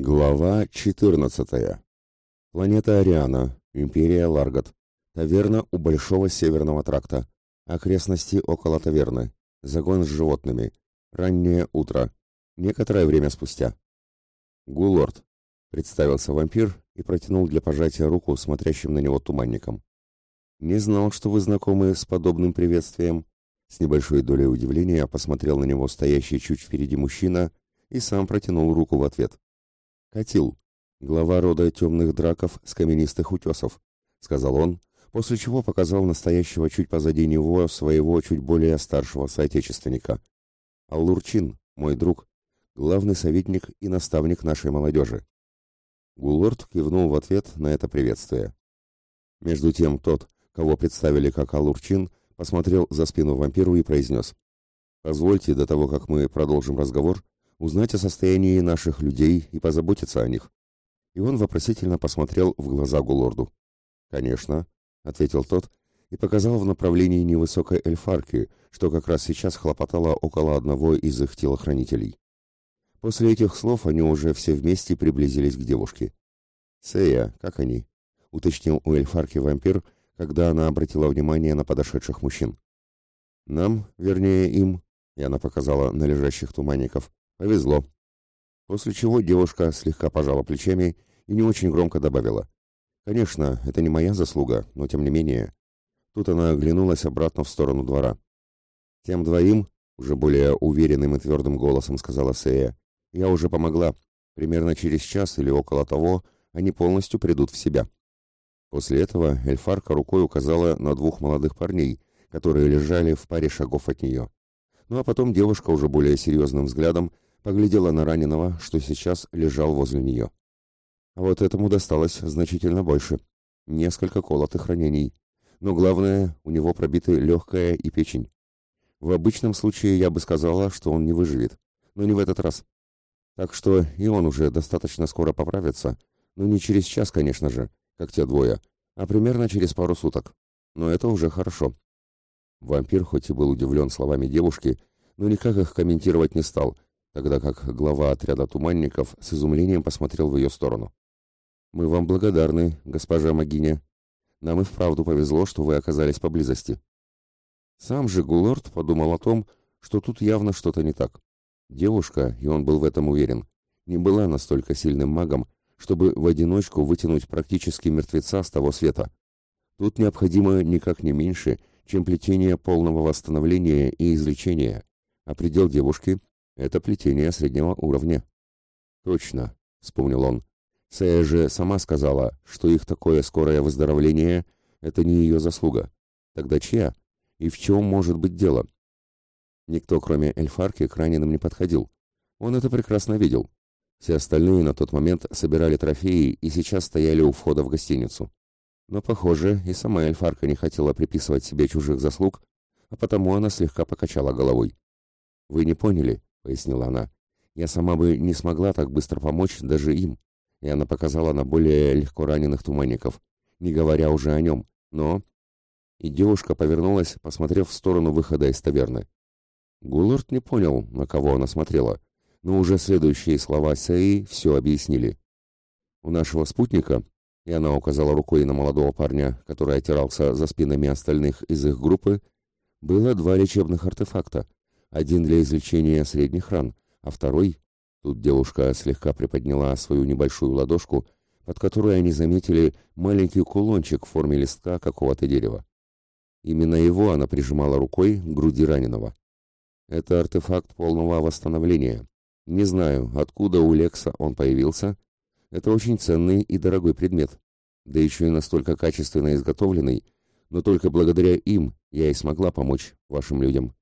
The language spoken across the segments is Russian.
Глава 14. Планета Ариана, Империя Ларгат. Таверна у Большого Северного тракта. Окрестности около таверны. Загон с животными. Раннее утро. Некоторое время спустя. Гулорд. Представился вампир и протянул для пожатия руку смотрящим на него туманником. Не знал, что вы знакомы с подобным приветствием. С небольшой долей удивления посмотрел на него стоящий чуть впереди мужчина и сам протянул руку в ответ. «Катил, глава рода темных драков с каменистых утесов», — сказал он, после чего показал настоящего чуть позади него своего чуть более старшего соотечественника. «Аллурчин, мой друг, главный советник и наставник нашей молодежи». Гулорд кивнул в ответ на это приветствие. Между тем тот, кого представили как Аллурчин, посмотрел за спину вампиру и произнес. «Позвольте, до того, как мы продолжим разговор, узнать о состоянии наших людей и позаботиться о них. И он вопросительно посмотрел в глаза Гулорду. «Конечно», — ответил тот и показал в направлении невысокой эльфарки, что как раз сейчас хлопотало около одного из их телохранителей. После этих слов они уже все вместе приблизились к девушке. «Сея, как они?» — уточнил у эльфарки вампир, когда она обратила внимание на подошедших мужчин. «Нам, вернее им», — и она показала на лежащих туманников, Повезло. После чего девушка слегка пожала плечами и не очень громко добавила. Конечно, это не моя заслуга, но тем не менее. Тут она оглянулась обратно в сторону двора. Тем двоим, уже более уверенным и твердым голосом сказала Сея, я уже помогла. Примерно через час или около того они полностью придут в себя. После этого Эльфарка рукой указала на двух молодых парней, которые лежали в паре шагов от нее. Ну а потом девушка уже более серьезным взглядом поглядела на раненого, что сейчас лежал возле нее. А вот этому досталось значительно больше. Несколько колотых ранений. Но главное, у него пробиты легкая и печень. В обычном случае я бы сказала, что он не выживет. Но не в этот раз. Так что и он уже достаточно скоро поправится. Но не через час, конечно же, как те двое, а примерно через пару суток. Но это уже хорошо. Вампир хоть и был удивлен словами девушки, но никак их комментировать не стал, тогда как глава отряда туманников с изумлением посмотрел в ее сторону. «Мы вам благодарны, госпожа Магиня. Нам и вправду повезло, что вы оказались поблизости». Сам же Гулорд подумал о том, что тут явно что-то не так. Девушка, и он был в этом уверен, не была настолько сильным магом, чтобы в одиночку вытянуть практически мертвеца с того света. Тут необходимо никак не меньше, чем плетение полного восстановления и излечения, а предел девушки это плетение среднего уровня. Точно, вспомнил он. Сая же сама сказала, что их такое скорое выздоровление — это не ее заслуга. Тогда чья? И в чем может быть дело? Никто, кроме Эльфарки, к раненым не подходил. Он это прекрасно видел. Все остальные на тот момент собирали трофеи и сейчас стояли у входа в гостиницу. Но, похоже, и сама Эльфарка не хотела приписывать себе чужих заслуг, а потому она слегка покачала головой. «Вы не поняли пояснила она. Я сама бы не смогла так быстро помочь даже им. И она показала на более легко раненых туманников, не говоря уже о нем. Но... И девушка повернулась, посмотрев в сторону выхода из таверны. Гуллард не понял, на кого она смотрела, но уже следующие слова Сеи все объяснили. У нашего спутника, и она указала рукой на молодого парня, который отирался за спинами остальных из их группы, было два лечебных артефакта, один для излечения средних ран, а второй... Тут девушка слегка приподняла свою небольшую ладошку, под которой они заметили маленький кулончик в форме листка какого-то дерева. Именно его она прижимала рукой к груди раненого. Это артефакт полного восстановления. Не знаю, откуда у Лекса он появился. Это очень ценный и дорогой предмет. Да еще и настолько качественно изготовленный, но только благодаря им я и смогла помочь вашим людям.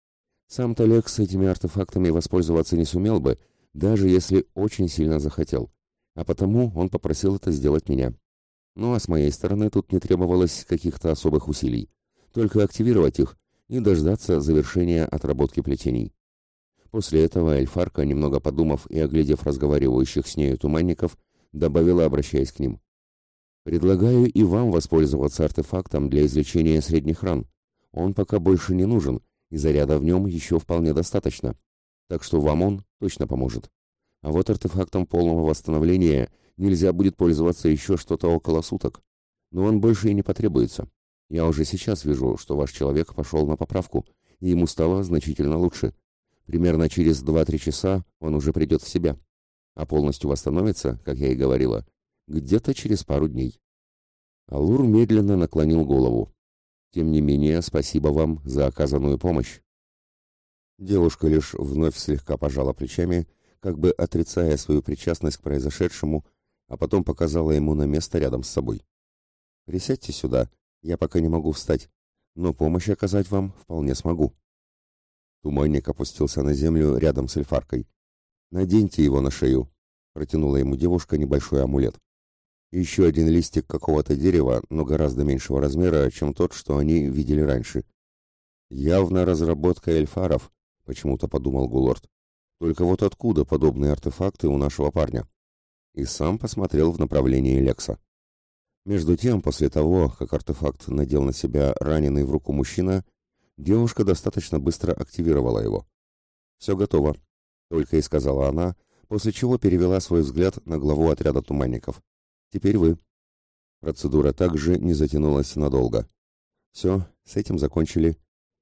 Сам-то Лекс с этими артефактами воспользоваться не сумел бы, даже если очень сильно захотел. А потому он попросил это сделать меня. Ну а с моей стороны тут не требовалось каких-то особых усилий. Только активировать их и дождаться завершения отработки плетений. После этого Эльфарка, немного подумав и оглядев разговаривающих с нею туманников, добавила, обращаясь к ним. «Предлагаю и вам воспользоваться артефактом для излечения средних ран. Он пока больше не нужен, и заряда в нем еще вполне достаточно, так что вам он точно поможет. А вот артефактом полного восстановления нельзя будет пользоваться еще что-то около суток. Но он больше и не потребуется. Я уже сейчас вижу, что ваш человек пошел на поправку, и ему стало значительно лучше. Примерно через 2-3 часа он уже придет в себя. А полностью восстановится, как я и говорила, где-то через пару дней. Алур медленно наклонил голову. Тем не менее, спасибо вам за оказанную помощь. Девушка лишь вновь слегка пожала плечами, как бы отрицая свою причастность к произошедшему, а потом показала ему на место рядом с собой. «Присядьте сюда, я пока не могу встать, но помощь оказать вам вполне смогу». Туманник опустился на землю рядом с эльфаркой. «Наденьте его на шею», — протянула ему девушка небольшой амулет. Еще один листик какого-то дерева, но гораздо меньшего размера, чем тот, что они видели раньше. «Явно разработка эльфаров», — почему-то подумал Гулорд. «Только вот откуда подобные артефакты у нашего парня?» И сам посмотрел в направлении Лекса. Между тем, после того, как артефакт надел на себя раненый в руку мужчина, девушка достаточно быстро активировала его. «Все готово», — только и сказала она, после чего перевела свой взгляд на главу отряда туманников. Теперь вы. Процедура также не затянулась надолго. Все, с этим закончили.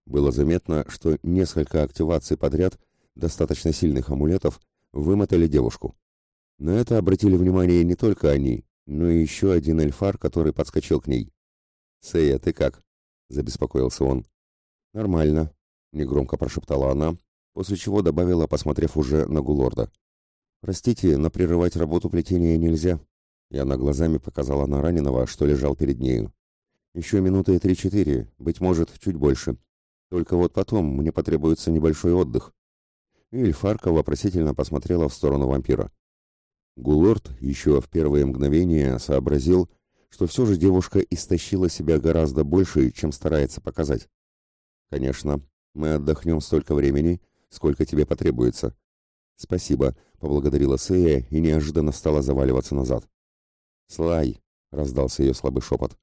Было заметно, что несколько активаций подряд достаточно сильных амулетов вымотали девушку. На это обратили внимание не только они, но и еще один эльфар, который подскочил к ней. «Сея, ты как?» — забеспокоился он. «Нормально», — негромко прошептала она, после чего добавила, посмотрев уже на Гулорда. «Простите, но прерывать работу плетения нельзя. И она глазами показала на раненого, что лежал перед нею. Еще минуты три-четыре, быть может, чуть больше. Только вот потом мне потребуется небольшой отдых. Эльфарка вопросительно посмотрела в сторону вампира. Гулорд еще в первые мгновения сообразил, что все же девушка истощила себя гораздо больше, чем старается показать. «Конечно, мы отдохнем столько времени, сколько тебе потребуется». «Спасибо», — поблагодарила Сея и неожиданно стала заваливаться назад. «Слай!» — раздался ее слабый шепот.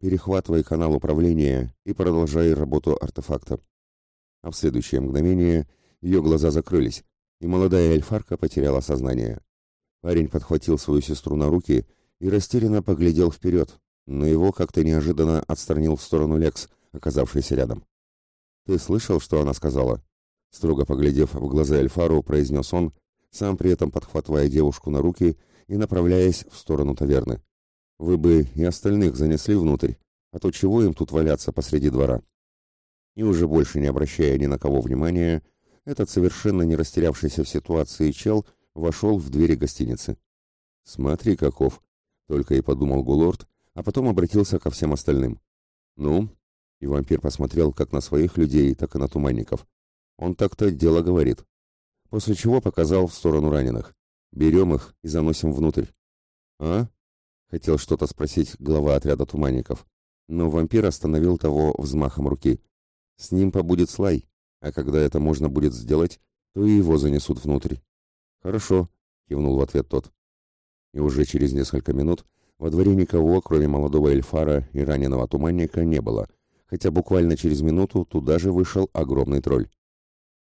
«Перехватывай канал управления и продолжай работу артефакта». А в следующее мгновение ее глаза закрылись, и молодая эльфарка потеряла сознание. Парень подхватил свою сестру на руки и растерянно поглядел вперед, но его как-то неожиданно отстранил в сторону Лекс, оказавшийся рядом. «Ты слышал, что она сказала?» Строго поглядев в глаза Эльфару, произнес он, сам при этом подхватывая девушку на руки и направляясь в сторону таверны. Вы бы и остальных занесли внутрь, а то чего им тут валяться посреди двора? И уже больше не обращая ни на кого внимания, этот совершенно не растерявшийся в ситуации чел вошел в двери гостиницы. «Смотри, каков!» — только и подумал Гулорд, а потом обратился ко всем остальным. «Ну?» — и вампир посмотрел как на своих людей, так и на туманников. «Он так-то дело говорит». После чего показал в сторону раненых. Берем их и заносим внутрь. А? Хотел что-то спросить глава отряда туманников, но вампир остановил того взмахом руки. С ним побудет Слай, а когда это можно будет сделать, то и его занесут внутрь. Хорошо, кивнул в ответ тот. И уже через несколько минут во дворе никого, кроме молодого эльфара и раненого туманника, не было, хотя буквально через минуту туда же вышел огромный тролль.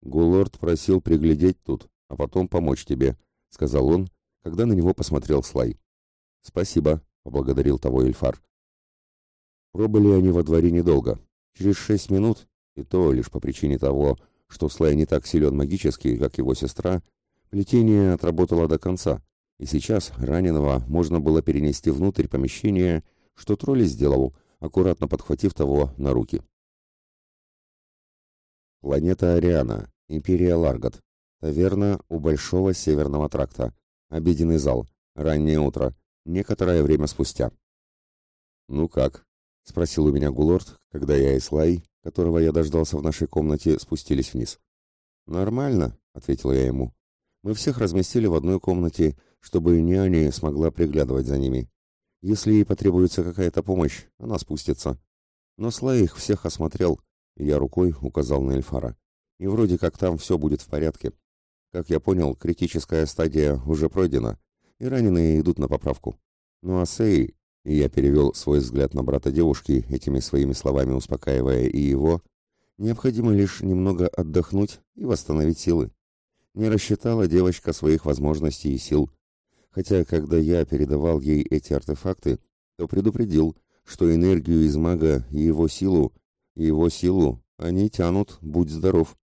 Гулорд просил приглядеть тут, а потом помочь тебе, сказал он, когда на него посмотрел Слай. Спасибо, поблагодарил того Эльфар. Пробыли они во дворе недолго. Через шесть минут, и то лишь по причине того, что Слай не так силен магически, как его сестра, плетение отработало до конца, и сейчас раненого можно было перенести внутрь помещения, что тролль сделал, аккуратно подхватив того на руки. Планета Ариана, Империя Ларгат, Таверна у Большого Северного тракта. Обеденный зал. Раннее утро. Некоторое время спустя. «Ну как?» — спросил у меня Гулорд, когда я и Слай, которого я дождался в нашей комнате, спустились вниз. «Нормально», — ответил я ему. «Мы всех разместили в одной комнате, чтобы няня смогла приглядывать за ними. Если ей потребуется какая-то помощь, она спустится. Но Слай их всех осмотрел, и я рукой указал на Эльфара. И вроде как там все будет в порядке. Как я понял, критическая стадия уже пройдена, и раненые идут на поправку. Ну а Сей, и я перевел свой взгляд на брата девушки, этими своими словами успокаивая и его, необходимо лишь немного отдохнуть и восстановить силы. Не рассчитала девочка своих возможностей и сил. Хотя, когда я передавал ей эти артефакты, то предупредил, что энергию из мага и его силу, и его силу они тянут, будь здоров.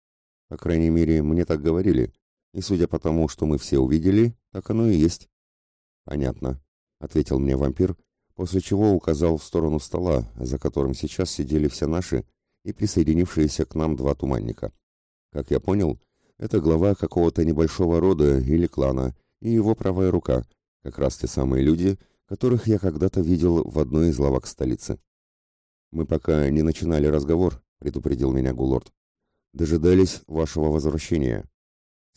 По крайней мере, мне так говорили. И судя по тому, что мы все увидели, так оно и есть. Понятно, ответил мне вампир, после чего указал в сторону стола, за которым сейчас сидели все наши и присоединившиеся к нам два туманника. Как я понял, это глава какого-то небольшого рода или клана и его правая рука, как раз те самые люди, которых я когда-то видел в одной из лавок столицы. Мы пока не начинали разговор, предупредил меня Гулорд. Дожидались вашего возвращения.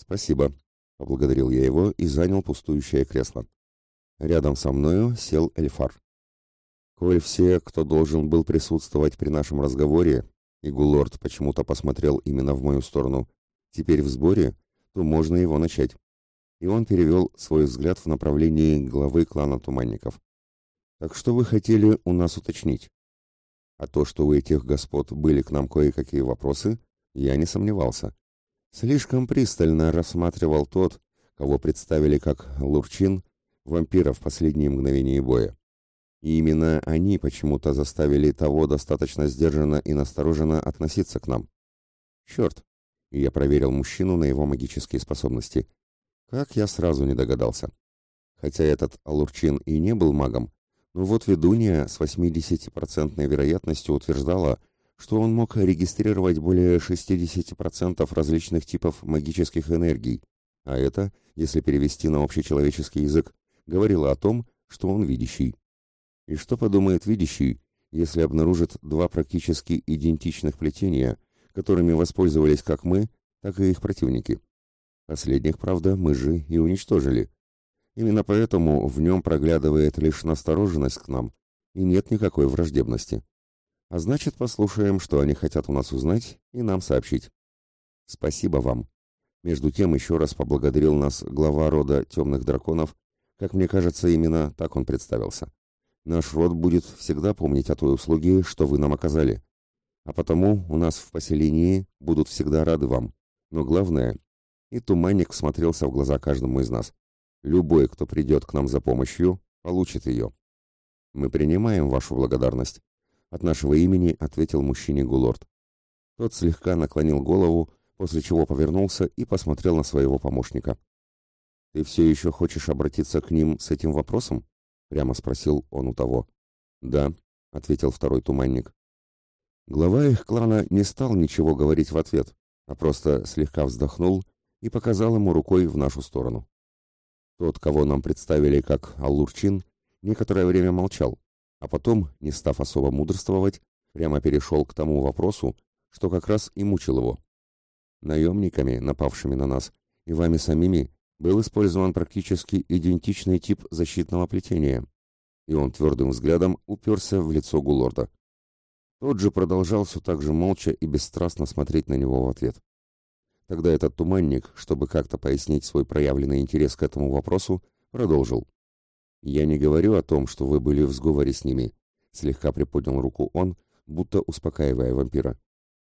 Спасибо, поблагодарил я его и занял пустующее кресло. Рядом со мною сел Эльфар. Коль все, кто должен был присутствовать при нашем разговоре, и Гулорд почему-то посмотрел именно в мою сторону, теперь в сборе, то можно его начать. И он перевел свой взгляд в направлении главы клана Туманников. Так что вы хотели у нас уточнить? А то, что у этих господ были к нам кое-какие вопросы, я не сомневался. Слишком пристально рассматривал тот, кого представили как Лурчин, вампира в последние мгновения боя. И именно они почему-то заставили того достаточно сдержанно и настороженно относиться к нам. Черт! И я проверил мужчину на его магические способности. Как я сразу не догадался. Хотя этот Алурчин и не был магом, но вот ведунья с 80% вероятностью утверждала, что он мог регистрировать более 60% различных типов магических энергий, а это, если перевести на общечеловеческий язык, говорило о том, что он видящий. И что подумает видящий, если обнаружит два практически идентичных плетения, которыми воспользовались как мы, так и их противники? Последних, правда, мы же и уничтожили. Именно поэтому в нем проглядывает лишь настороженность к нам, и нет никакой враждебности. А значит, послушаем, что они хотят у нас узнать и нам сообщить. Спасибо вам. Между тем еще раз поблагодарил нас глава рода темных драконов, как мне кажется, именно так он представился. Наш род будет всегда помнить о той услуге, что вы нам оказали. А потому у нас в поселении будут всегда рады вам. Но главное, и туманник смотрелся в глаза каждому из нас. Любой, кто придет к нам за помощью, получит ее. Мы принимаем вашу благодарность. От нашего имени ответил мужчине Гулорд. Тот слегка наклонил голову, после чего повернулся и посмотрел на своего помощника. «Ты все еще хочешь обратиться к ним с этим вопросом?» — прямо спросил он у того. «Да», — ответил второй туманник. Глава их клана не стал ничего говорить в ответ, а просто слегка вздохнул и показал ему рукой в нашу сторону. Тот, кого нам представили как Аллурчин, некоторое время молчал, а потом, не став особо мудрствовать, прямо перешел к тому вопросу, что как раз и мучил его. Наемниками, напавшими на нас, и вами самими, был использован практически идентичный тип защитного плетения, и он твердым взглядом уперся в лицо Гулорда. Тот же продолжал все так же молча и бесстрастно смотреть на него в ответ. Тогда этот туманник, чтобы как-то пояснить свой проявленный интерес к этому вопросу, продолжил. «Я не говорю о том, что вы были в сговоре с ними», — слегка приподнял руку он, будто успокаивая вампира.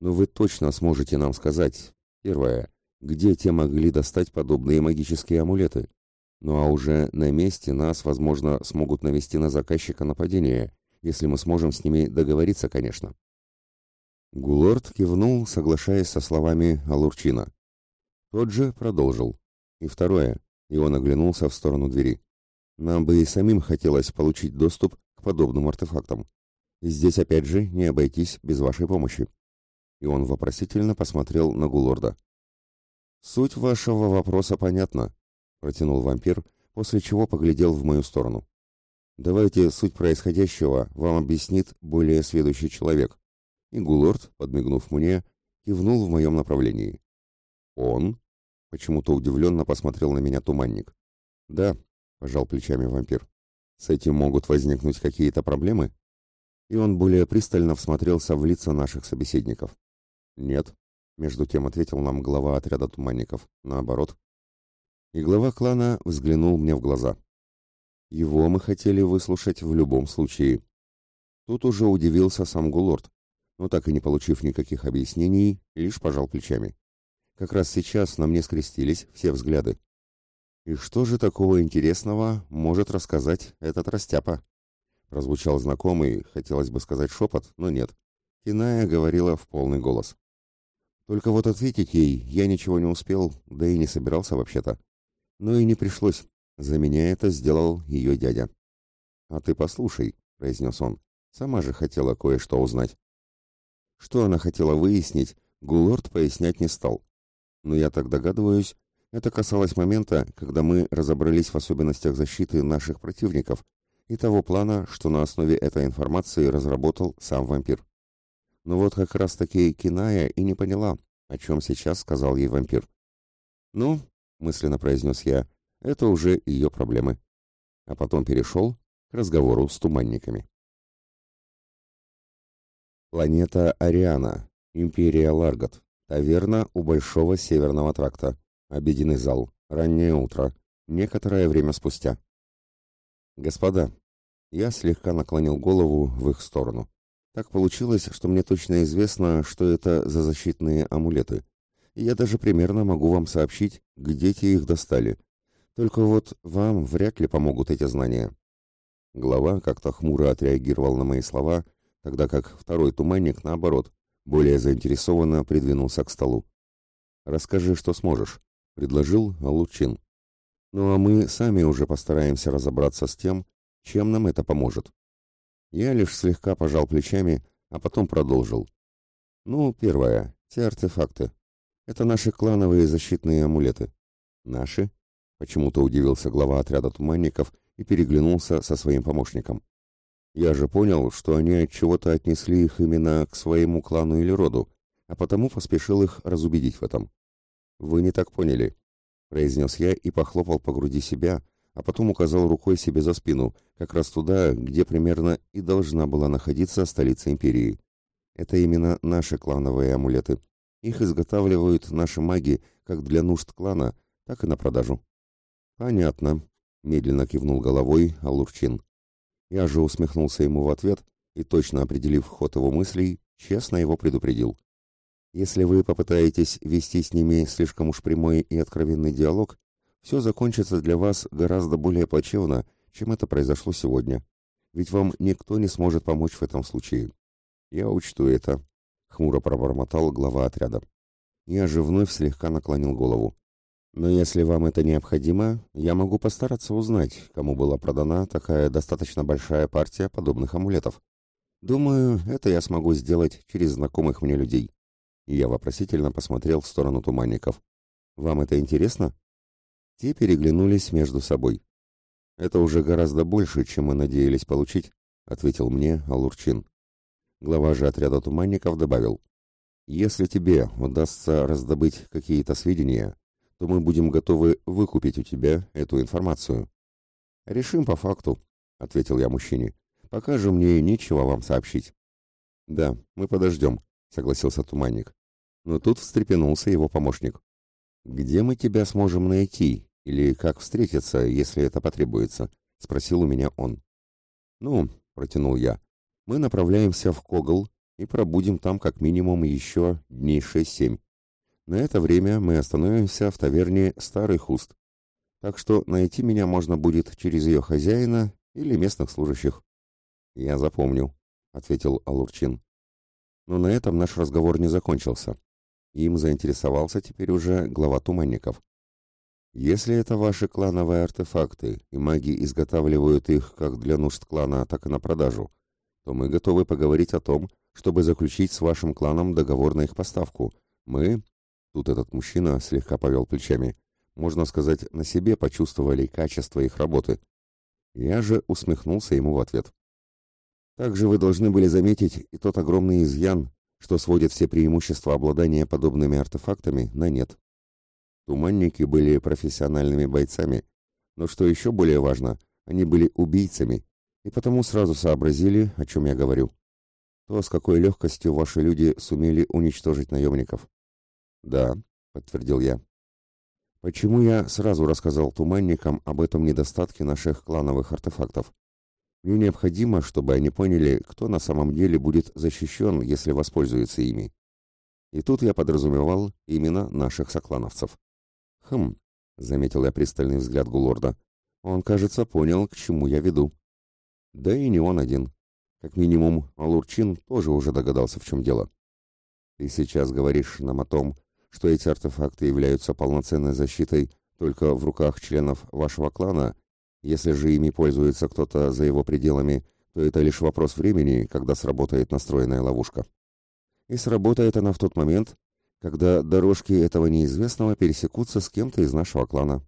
«Но вы точно сможете нам сказать, первое, где те могли достать подобные магические амулеты? Ну а уже на месте нас, возможно, смогут навести на заказчика нападения, если мы сможем с ними договориться, конечно». Гулорд кивнул, соглашаясь со словами Алурчина. Тот же продолжил. И второе, и он оглянулся в сторону двери. Нам бы и самим хотелось получить доступ к подобным артефактам. Здесь опять же не обойтись без вашей помощи. И он вопросительно посмотрел на Гулорда. Суть вашего вопроса понятна, протянул вампир, после чего поглядел в мою сторону. Давайте суть происходящего вам объяснит более сведущий человек и Гулорд, подмигнув мне, кивнул в моем направлении. «Он?» — почему-то удивленно посмотрел на меня туманник. «Да», — пожал плечами вампир. «С этим могут возникнуть какие-то проблемы?» И он более пристально всмотрелся в лица наших собеседников. «Нет», — между тем ответил нам глава отряда туманников. «Наоборот». И глава клана взглянул мне в глаза. Его мы хотели выслушать в любом случае. Тут уже удивился сам Гулорд, но так и не получив никаких объяснений, лишь пожал плечами. Как раз сейчас на мне скрестились все взгляды. И что же такого интересного может рассказать этот растяпа? Прозвучал знакомый, хотелось бы сказать шепот, но нет. Киная говорила в полный голос. Только вот ответить ей я ничего не успел, да и не собирался вообще-то. Но и не пришлось. За меня это сделал ее дядя. «А ты послушай», — произнес он. «Сама же хотела кое-что узнать». Что она хотела выяснить, Гулорд пояснять не стал. Но я так догадываюсь, это касалось момента, когда мы разобрались в особенностях защиты наших противников и того плана, что на основе этой информации разработал сам вампир. Но вот как раз-таки Киная и не поняла, о чем сейчас сказал ей вампир. «Ну», — мысленно произнес я, — «это уже ее проблемы». А потом перешел к разговору с туманниками. Планета Ариана, Империя Ларгат, таверна у Большого Северного Тракта, обеденный зал, раннее утро, некоторое время спустя. «Господа», я слегка наклонил голову в их сторону. Так получилось, что мне точно известно, что это за защитные амулеты. И я даже примерно могу вам сообщить, где те их достали. Только вот вам вряд ли помогут эти знания. Глава как-то хмуро отреагировал на мои слова, тогда как второй туманник, наоборот, более заинтересованно придвинулся к столу. «Расскажи, что сможешь», — предложил Алучин. «Ну а мы сами уже постараемся разобраться с тем, чем нам это поможет». Я лишь слегка пожал плечами, а потом продолжил. Ну, первое, те артефакты. Это наши клановые защитные амулеты. Наши? Почему-то удивился глава отряда туманников и переглянулся со своим помощником. Я же понял, что они от чего-то отнесли их именно к своему клану или роду, а потому поспешил их разубедить в этом. Вы не так поняли, произнес я и похлопал по груди себя, а потом указал рукой себе за спину, как раз туда, где примерно и должна была находиться столица империи. Это именно наши клановые амулеты. Их изготавливают наши маги как для нужд клана, так и на продажу. Понятно, медленно кивнул головой Алурчин. Я же усмехнулся ему в ответ и, точно определив ход его мыслей, честно его предупредил. Если вы попытаетесь вести с ними слишком уж прямой и откровенный диалог, все закончится для вас гораздо более плачевно, чем это произошло сегодня. Ведь вам никто не сможет помочь в этом случае. Я учту это, хмуро пробормотал глава отряда. Я же вновь слегка наклонил голову. Но если вам это необходимо, я могу постараться узнать, кому была продана такая достаточно большая партия подобных амулетов. Думаю, это я смогу сделать через знакомых мне людей. И я вопросительно посмотрел в сторону туманников. Вам это интересно? Те переглянулись между собой. «Это уже гораздо больше, чем мы надеялись получить», — ответил мне Алурчин. Глава же отряда туманников добавил. «Если тебе удастся раздобыть какие-то сведения, то мы будем готовы выкупить у тебя эту информацию». «Решим по факту», — ответил я мужчине. «Пока же мне нечего вам сообщить». «Да, мы подождем», — согласился туманник. Но тут встрепенулся его помощник. «Где мы тебя сможем найти, или как встретиться, если это потребуется?» — спросил у меня он. «Ну», — протянул я, — «мы направляемся в Когл и пробудем там как минимум еще дней шесть-семь. На это время мы остановимся в таверне «Старый Хуст». Так что найти меня можно будет через ее хозяина или местных служащих». «Я запомню», — ответил Алурчин. Но на этом наш разговор не закончился. Им заинтересовался теперь уже глава Туманников. Если это ваши клановые артефакты, и маги изготавливают их как для нужд клана, так и на продажу, то мы готовы поговорить о том, чтобы заключить с вашим кланом договор на их поставку. Мы, тут этот мужчина слегка повел плечами, можно сказать, на себе почувствовали качество их работы. Я же усмехнулся ему в ответ. Также вы должны были заметить и тот огромный изъян, что сводит все преимущества обладания подобными артефактами на нет. Туманники были профессиональными бойцами, но что еще более важно, они были убийцами, и потому сразу сообразили, о чем я говорю. То, с какой легкостью ваши люди сумели уничтожить наемников. Да, подтвердил я. Почему я сразу рассказал туманникам об этом недостатке наших клановых артефактов? Мне необходимо, чтобы они поняли, кто на самом деле будет защищен, если воспользуется ими. И тут я подразумевал именно наших соклановцев. «Хм», — заметил я пристальный взгляд Гулорда. «Он, кажется, понял, к чему я веду». Да и не он один. Как минимум, Алурчин тоже уже догадался, в чем дело. «Ты сейчас говоришь нам о том, что эти артефакты являются полноценной защитой только в руках членов вашего клана. Если же ими пользуется кто-то за его пределами, то это лишь вопрос времени, когда сработает настроенная ловушка. И сработает она в тот момент, когда дорожки этого неизвестного пересекутся с кем-то из нашего клана.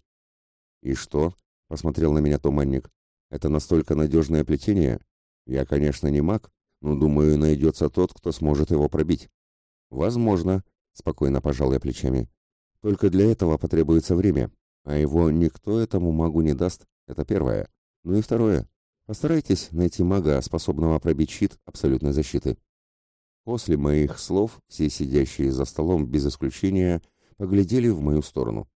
«И что?» — посмотрел на меня туманник. «Это настолько надежное плетение? Я, конечно, не маг, но, думаю, найдется тот, кто сможет его пробить». «Возможно», — спокойно пожал я плечами. «Только для этого потребуется время, а его никто этому магу не даст, это первое. Ну и второе. Постарайтесь найти мага, способного пробить щит абсолютной защиты». После моих слов все сидящие за столом без исключения поглядели в мою сторону.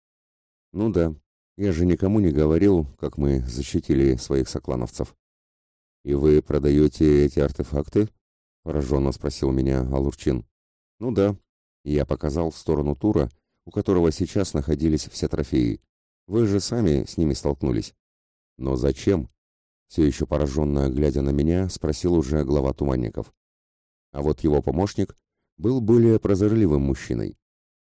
Ну да, я же никому не говорил, как мы защитили своих соклановцев. И вы продаете эти артефакты? пораженно спросил меня Алурчин. Ну да, я показал в сторону тура, у которого сейчас находились все трофеи. Вы же сами с ними столкнулись. Но зачем? Все еще пораженно глядя на меня, спросил уже глава Туманников. А вот его помощник был более прозорливым мужчиной.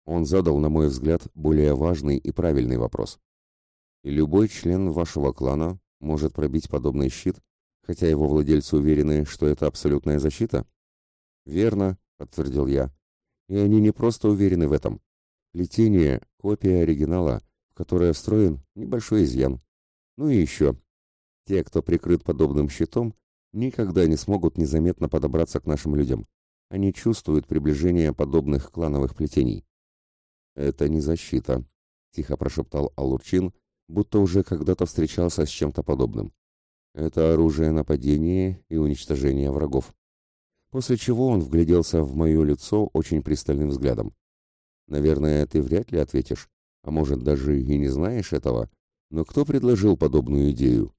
Он задал, на мой взгляд, более важный и правильный вопрос. И любой член вашего клана может пробить подобный щит, хотя его владельцы уверены, что это абсолютная защита? Верно, подтвердил я. И они не просто уверены в этом. Плетение – копия оригинала, в которое встроен небольшой изъян. Ну и еще. Те, кто прикрыт подобным щитом, никогда не смогут незаметно подобраться к нашим людям. Они чувствуют приближение подобных клановых плетений. «Это не защита», — тихо прошептал Алурчин, будто уже когда-то встречался с чем-то подобным. «Это оружие нападения и уничтожения врагов». После чего он вгляделся в мое лицо очень пристальным взглядом. «Наверное, ты вряд ли ответишь, а может, даже и не знаешь этого, но кто предложил подобную идею?»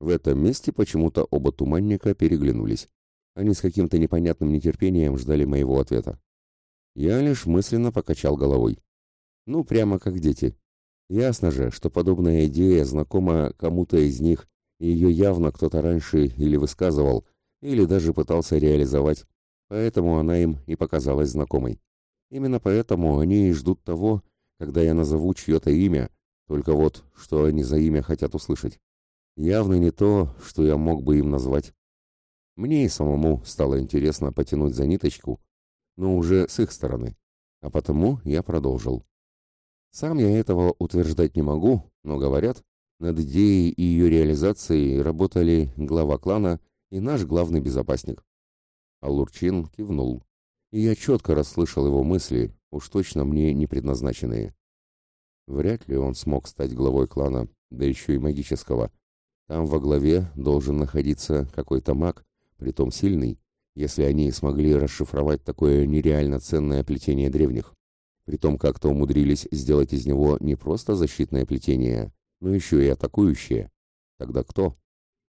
В этом месте почему-то оба туманника переглянулись. Они с каким-то непонятным нетерпением ждали моего ответа. Я лишь мысленно покачал головой. Ну, прямо как дети. Ясно же, что подобная идея знакома кому-то из них, и ее явно кто-то раньше или высказывал, или даже пытался реализовать, поэтому она им и показалась знакомой. Именно поэтому они и ждут того, когда я назову чье-то имя, только вот, что они за имя хотят услышать. Явно не то, что я мог бы им назвать. Мне и самому стало интересно потянуть за ниточку, но уже с их стороны. А потому я продолжил. Сам я этого утверждать не могу, но говорят, над идеей и ее реализацией работали глава клана и наш главный безопасник. Алурчин кивнул, и я четко расслышал его мысли, уж точно мне не предназначенные. Вряд ли он смог стать главой клана, да еще и магического, там во главе должен находиться какой-то маг, притом сильный, если они смогли расшифровать такое нереально ценное плетение древних. Притом как-то умудрились сделать из него не просто защитное плетение, но еще и атакующее. Тогда кто?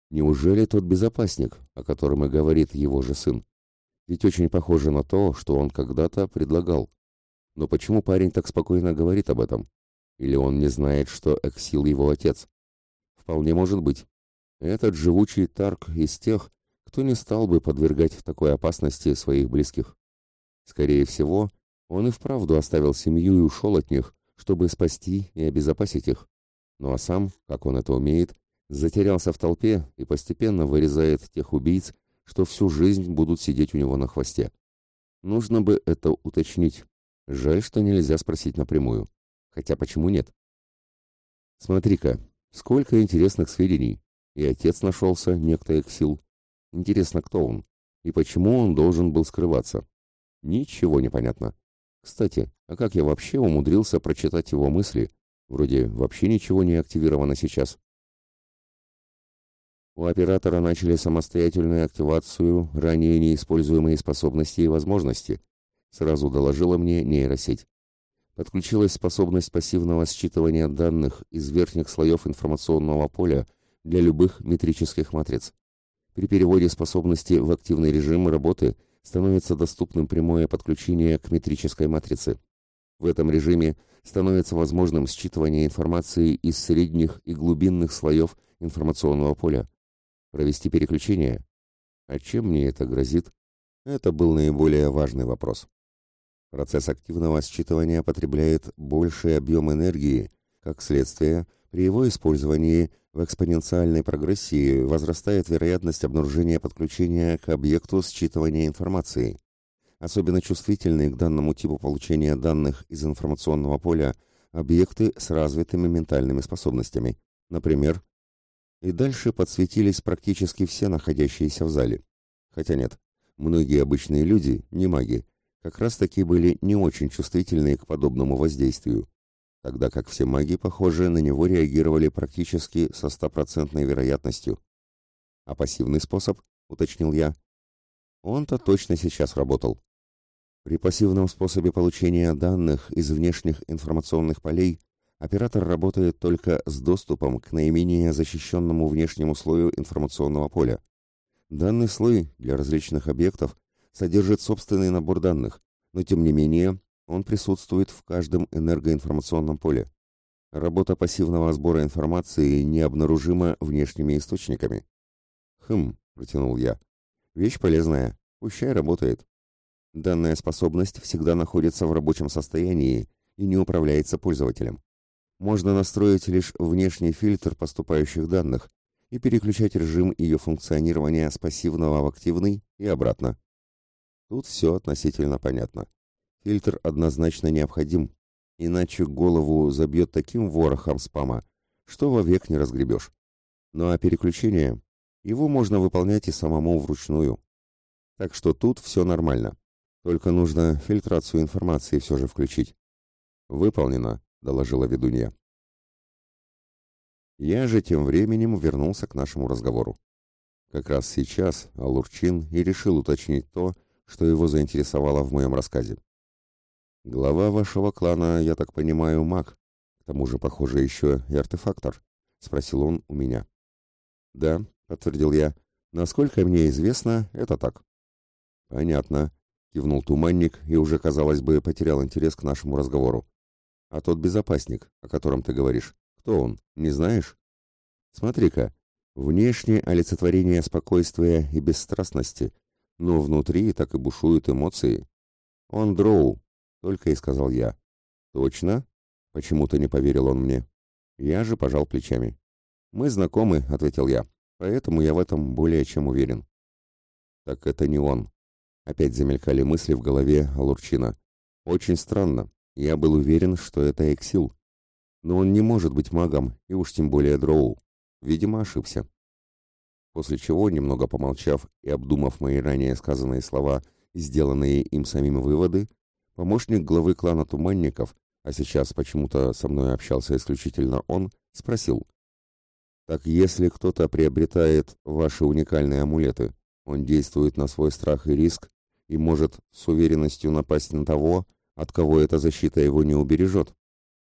Неужели тот безопасник, о котором и говорит его же сын? Ведь очень похоже на то, что он когда-то предлагал. Но почему парень так спокойно говорит об этом? Или он не знает, что Эксил его отец? Вполне может быть. Этот живучий Тарк из тех, кто не стал бы подвергать такой опасности своих близких. Скорее всего, он и вправду оставил семью и ушел от них, чтобы спасти и обезопасить их. Ну а сам, как он это умеет, затерялся в толпе и постепенно вырезает тех убийц, что всю жизнь будут сидеть у него на хвосте. Нужно бы это уточнить. Жаль, что нельзя спросить напрямую. Хотя почему нет? Смотри-ка, сколько интересных сведений. И отец нашелся, некто Эксил. Интересно, кто он? И почему он должен был скрываться? Ничего не понятно. Кстати, а как я вообще умудрился прочитать его мысли? Вроде вообще ничего не активировано сейчас. У оператора начали самостоятельную активацию ранее неиспользуемые способности и возможности. Сразу доложила мне нейросеть. Подключилась способность пассивного считывания данных из верхних слоев информационного поля для любых метрических матриц. При переводе способности в активный режим работы становится доступным прямое подключение к метрической матрице. В этом режиме становится возможным считывание информации из средних и глубинных слоев информационного поля. Провести переключение? А чем мне это грозит? Это был наиболее важный вопрос. Процесс активного считывания потребляет больший объем энергии, как следствие, при его использовании в экспоненциальной прогрессии возрастает вероятность обнаружения подключения к объекту считывания информации. Особенно чувствительны к данному типу получения данных из информационного поля объекты с развитыми ментальными способностями. Например, и дальше подсветились практически все находящиеся в зале. Хотя нет, многие обычные люди, не маги, как раз таки были не очень чувствительны к подобному воздействию, тогда как все маги, похоже, на него реагировали практически со стопроцентной вероятностью. А пассивный способ, уточнил я, он-то точно сейчас работал. При пассивном способе получения данных из внешних информационных полей оператор работает только с доступом к наименее защищенному внешнему слою информационного поля. Данный слой для различных объектов содержит собственный набор данных, но тем не менее он присутствует в каждом энергоинформационном поле. Работа пассивного сбора информации необнаружима внешними источниками. «Хм», — протянул я, — «вещь полезная, пущай работает». Данная способность всегда находится в рабочем состоянии и не управляется пользователем. Можно настроить лишь внешний фильтр поступающих данных и переключать режим ее функционирования с пассивного в активный и обратно. Тут все относительно понятно. Фильтр однозначно необходим, иначе голову забьет таким ворохом спама, что вовек не разгребешь. Ну а переключение, его можно выполнять и самому вручную. Так что тут все нормально. Только нужно фильтрацию информации все же включить. Выполнено, доложила ведунья. Я же тем временем вернулся к нашему разговору. Как раз сейчас Алурчин и решил уточнить то, что его заинтересовало в моем рассказе. Глава вашего клана, я так понимаю, маг, к тому же, похоже, еще и артефактор, спросил он у меня. Да, подтвердил я. Насколько мне известно, это так. Понятно, кивнул туманник и уже, казалось бы, потерял интерес к нашему разговору. А тот безопасник, о котором ты говоришь, кто он, не знаешь? Смотри-ка, внешнее олицетворение спокойствия и бесстрастности, но внутри так и бушуют эмоции. Он дроу, только и сказал я. Точно? Почему-то не поверил он мне. Я же пожал плечами. Мы знакомы, ответил я, поэтому я в этом более чем уверен. Так это не он, Опять замелькали мысли в голове Алурчина. Очень странно. Я был уверен, что это Эксил. Но он не может быть магом, и уж тем более дроу. Видимо, ошибся. После чего, немного помолчав и обдумав мои ранее сказанные слова и сделанные им самим выводы, помощник главы клана Туманников, а сейчас почему-то со мной общался исключительно он, спросил. «Так если кто-то приобретает ваши уникальные амулеты, он действует на свой страх и риск и может с уверенностью напасть на того, от кого эта защита его не убережет.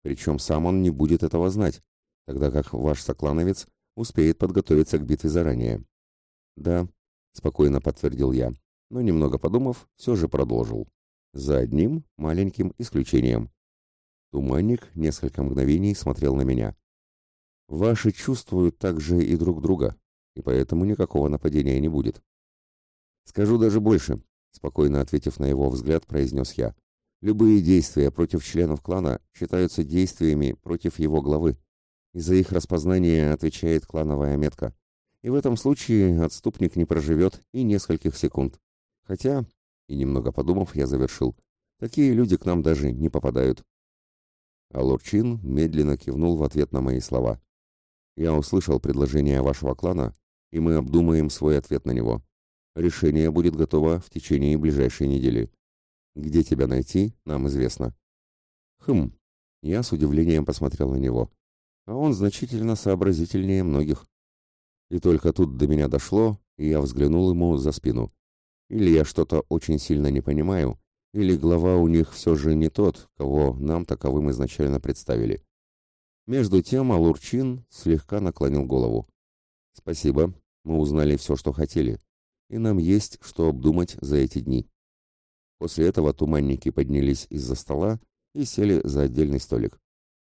Причем сам он не будет этого знать, тогда как ваш соклановец успеет подготовиться к битве заранее. Да, спокойно подтвердил я, но немного подумав, все же продолжил. За одним маленьким исключением. Туманник несколько мгновений смотрел на меня. Ваши чувствуют также и друг друга, и поэтому никакого нападения не будет. Скажу даже больше, спокойно ответив на его взгляд, произнес я. Любые действия против членов клана считаются действиями против его главы. И за их распознание отвечает клановая метка. И в этом случае отступник не проживет и нескольких секунд. Хотя, и немного подумав, я завершил, такие люди к нам даже не попадают. А Лурчин медленно кивнул в ответ на мои слова. Я услышал предложение вашего клана, и мы обдумаем свой ответ на него. Решение будет готово в течение ближайшей недели. Где тебя найти, нам известно. Хм, я с удивлением посмотрел на него. А он значительно сообразительнее многих. И только тут до меня дошло, и я взглянул ему за спину. Или я что-то очень сильно не понимаю, или глава у них все же не тот, кого нам таковым изначально представили. Между тем Алурчин слегка наклонил голову. «Спасибо, мы узнали все, что хотели. и нам есть что обдумать за эти дни. После этого туманники поднялись из-за стола и сели за отдельный столик.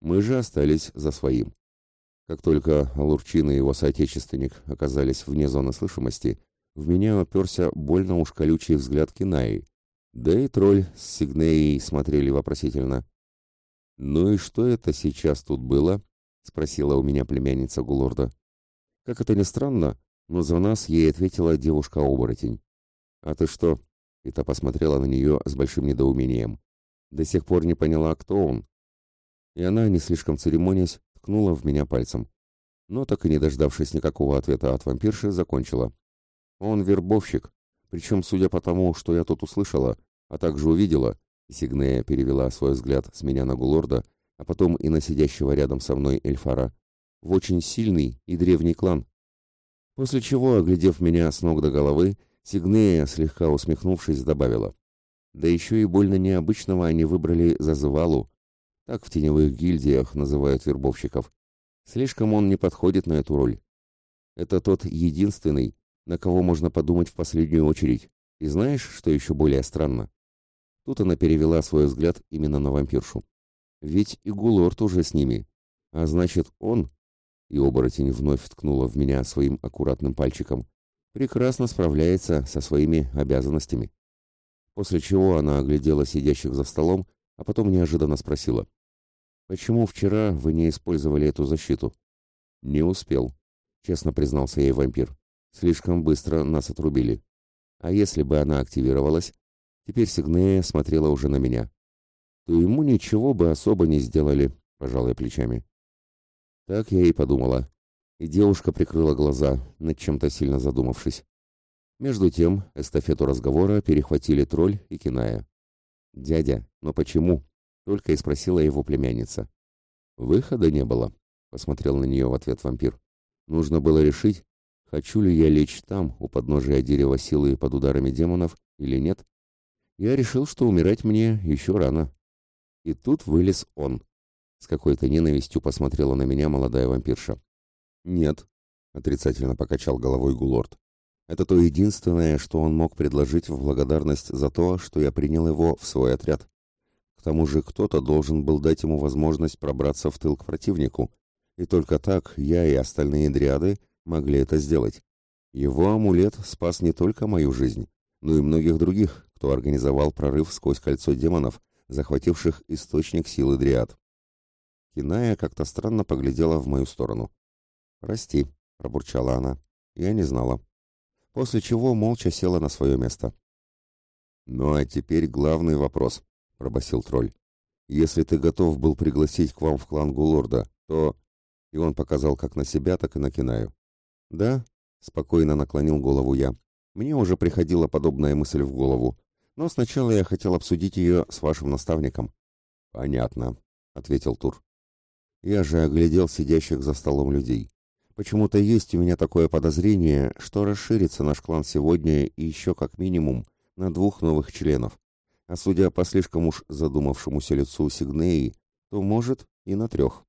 Мы же остались за своим. Как только Лурчин и его соотечественник оказались вне зоны слышимости, в меня оперся больно уж колючий взгляд Кинаи, да и тролль с Сигнеей смотрели вопросительно. «Ну и что это сейчас тут было?» — спросила у меня племянница Гулорда. Как это ни странно, но за нас ей ответила девушка-оборотень. «А ты что?» — та посмотрела на нее с большим недоумением. До сих пор не поняла, кто он. И она, не слишком церемонясь, ткнула в меня пальцем. Но так и не дождавшись никакого ответа от вампирши, закончила. Он вербовщик, причем, судя по тому, что я тут услышала, а также увидела, Сигнея перевела свой взгляд с меня на Гулорда, а потом и на сидящего рядом со мной Эльфара, в очень сильный и древний клан. После чего, оглядев меня с ног до головы, Сигнея, слегка усмехнувшись, добавила. Да еще и больно необычного они выбрали зазывалу. Так в теневых гильдиях называют вербовщиков. Слишком он не подходит на эту роль. Это тот единственный, на кого можно подумать в последнюю очередь. И знаешь, что еще более странно? Тут она перевела свой взгляд именно на вампиршу. Ведь и Гулорд уже с ними. А значит, он, и оборотень вновь ткнула в меня своим аккуратным пальчиком, прекрасно справляется со своими обязанностями. После чего она оглядела сидящих за столом, а потом неожиданно спросила. «Почему вчера вы не использовали эту защиту?» «Не успел», — честно признался ей вампир. Слишком быстро нас отрубили. А если бы она активировалась, теперь Сигнея смотрела уже на меня, то ему ничего бы особо не сделали, пожалуй, плечами. Так я и подумала. И девушка прикрыла глаза, над чем-то сильно задумавшись. Между тем, эстафету разговора перехватили тролль и Киная. «Дядя, но почему?» — только и спросила его племянница. «Выхода не было», — посмотрел на нее в ответ вампир. «Нужно было решить, Хочу ли я лечь там, у подножия дерева силы под ударами демонов, или нет? Я решил, что умирать мне еще рано. И тут вылез он. С какой-то ненавистью посмотрела на меня молодая вампирша. «Нет», — отрицательно покачал головой Гулорд. «Это то единственное, что он мог предложить в благодарность за то, что я принял его в свой отряд. Тому же кто-то должен был дать ему возможность пробраться в тыл к противнику, и только так я и остальные дриады могли это сделать. Его амулет спас не только мою жизнь, но и многих других, кто организовал прорыв сквозь кольцо демонов, захвативших источник силы Дриад. Киная как-то странно поглядела в мою сторону. «Прости», — пробурчала она, — «я не знала». После чего молча села на свое место. «Ну а теперь главный вопрос», — пробасил тролль. «Если ты готов был пригласить к вам в клан Гулорда, то...» И он показал как на себя, так и на Кинаю. «Да», — спокойно наклонил голову я. «Мне уже приходила подобная мысль в голову, но сначала я хотел обсудить ее с вашим наставником». «Понятно», — ответил Тур. Я же оглядел сидящих за столом людей. Почему-то есть у меня такое подозрение, что расширится наш клан сегодня и еще как минимум на двух новых членов. А судя по слишком уж задумавшемуся лицу Сигнеи, то может и на трех.